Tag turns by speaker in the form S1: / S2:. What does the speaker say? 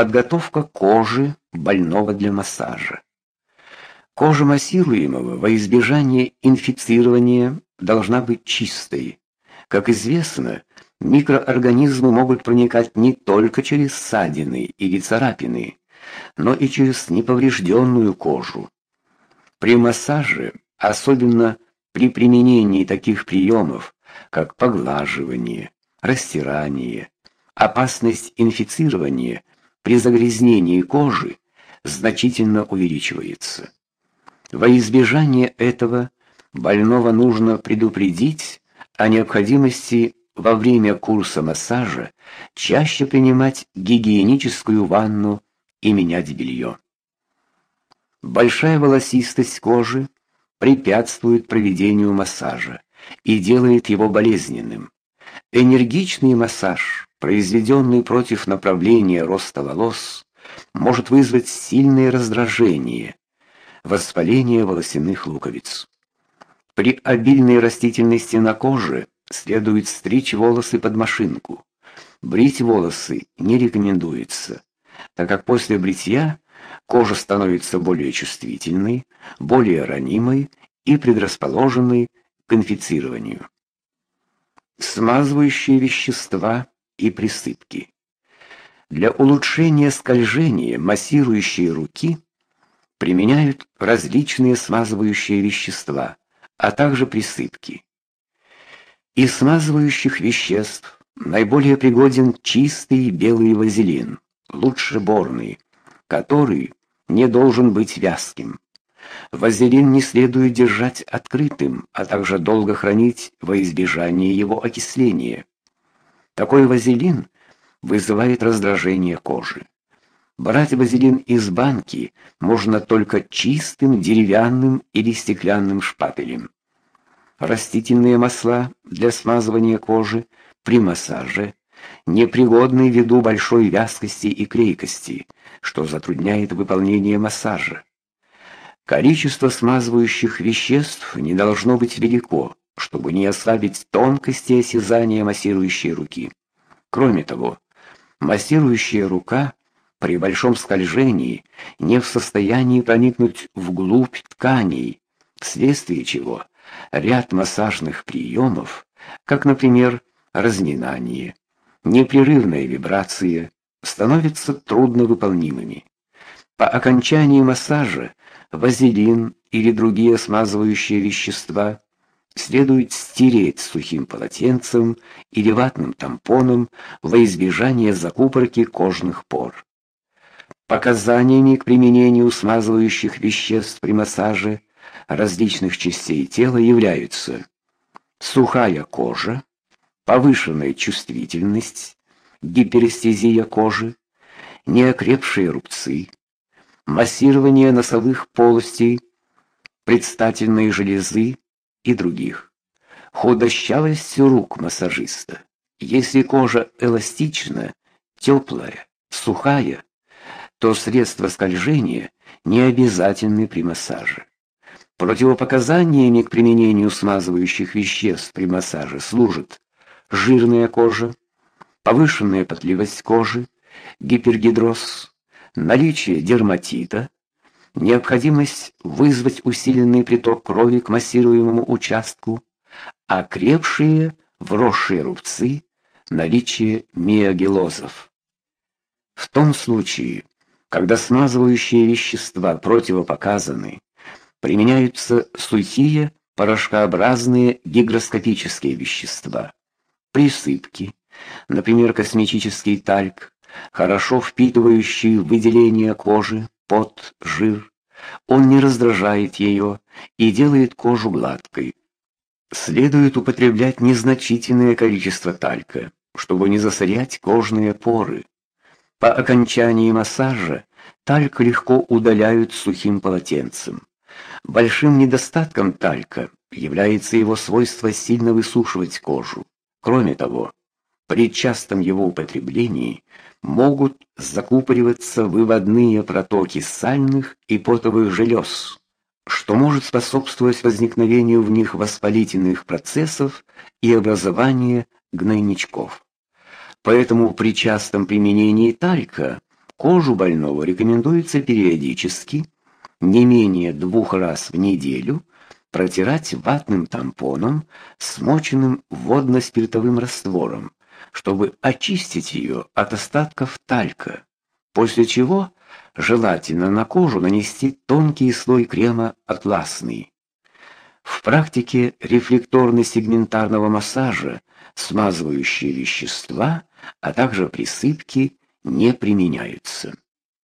S1: Подготовка кожи больного для массажа. Кожа массируемого во избежание инфицирования должна быть чистой. Как известно, микроорганизмы могут проникать не только через ссадины или царапины, но и через неповрежденную кожу. При массаже, особенно при применении таких приемов, как поглаживание, растирание, опасность инфицирования при загрязнении кожи значительно увеличивается. Во избежание этого больного нужно предупредить о необходимости во время курса массажа чаще принимать гигиеническую ванну и менять белье. Большая волосистость кожи препятствует проведению массажа и делает его болезненным. Энергичный массаж, произведенный против направления роста волос, может вызвать сильное раздражение, воспаление волосяных луковиц. При обильной растительности на коже следует стричь волосы под машинку. Брить волосы не рекомендуется, так как после бритья кожа становится более чувствительной, более ранимой и предрасположенной к инфицированию. Смазывающие вещества и присыпки. Для улучшения скольжения массирующие руки применяют различные смазывающие вещества, а также присыпки. Из смазывающих веществ наиболее пригоден чистый белый вазелин, лучше борный, который не должен быть вязким. Вазелин не следует держать открытым, а также долго хранить во избежание его окисления. Такой вазелин вызывает раздражение кожи. Брать вазелин из банки можно только чистым деревянным или стеклянным шпателем. Растительные масла для смазывания кожи при массаже непригодны ввиду большой вязкости и клейкости, что затрудняет выполнение массажа. Количество смазывающих веществ не должно быть велико, чтобы не ослабить тонкости осязания массирующей руки. Кроме того, массирующая рука при большом скольжении не в состоянии проникнуть вглубь тканей, вследствие чего ряд массажных приемов, как, например, разминание, непрерывная вибрация, становятся трудновыполнимыми. По окончании массажа вазелин или другие смазывающие вещества следует стереть сухим полотенцем или ватным тампоном во избежание закупорки кожных пор. Показаниями к применению смазывающих веществ при массаже различных частей тела являются сухая кожа, повышенная чувствительность, гиперестезия кожи, неокрепшие рубцы, массирование носовых полостей, предстательной железы и других. Худощавость рук массажиста. Если кожа эластична, теплая, сухая, то средства скольжения не обязательны при массаже. Противопоказаниями к применению смазывающих веществ при массаже служат жирная кожа, повышенная потливость кожи, гипергидроз, наличие дерматита, необходимость вызвать усиленный приток крови к массируемому участку, окрепшие вросшие рубцы, наличие миогелозов. В том случае, когда смазывающие вещества противопоказаны, применяются сухие порошкообразные гигроскопические вещества, присыпки, например, косметический тальк, хорошо впитывающий выделение кожи, пот, жир. Он не раздражает ее и делает кожу гладкой. Следует употреблять незначительное количество талька, чтобы не засорять кожные поры. По окончании массажа тальк легко удаляют сухим полотенцем. Большим недостатком талька является его свойство сильно высушивать кожу. Кроме того, при частом его употреблении могут закупориваться выводные протоки сальных и потовых желез, что может способствовать возникновению в них воспалительных процессов и образованию гнойничков. Поэтому при частом применении талька Кожу больного рекомендуется периодически, не менее двух раз в неделю, протирать ватным тампоном, смоченным водно-спиртовым раствором, чтобы очистить ее от остатков талька. После чего желательно на кожу нанести тонкий слой крема атласный. В практике рефлекторно-сегментарного массажа смазывающие вещества, а также присыпки не применяются.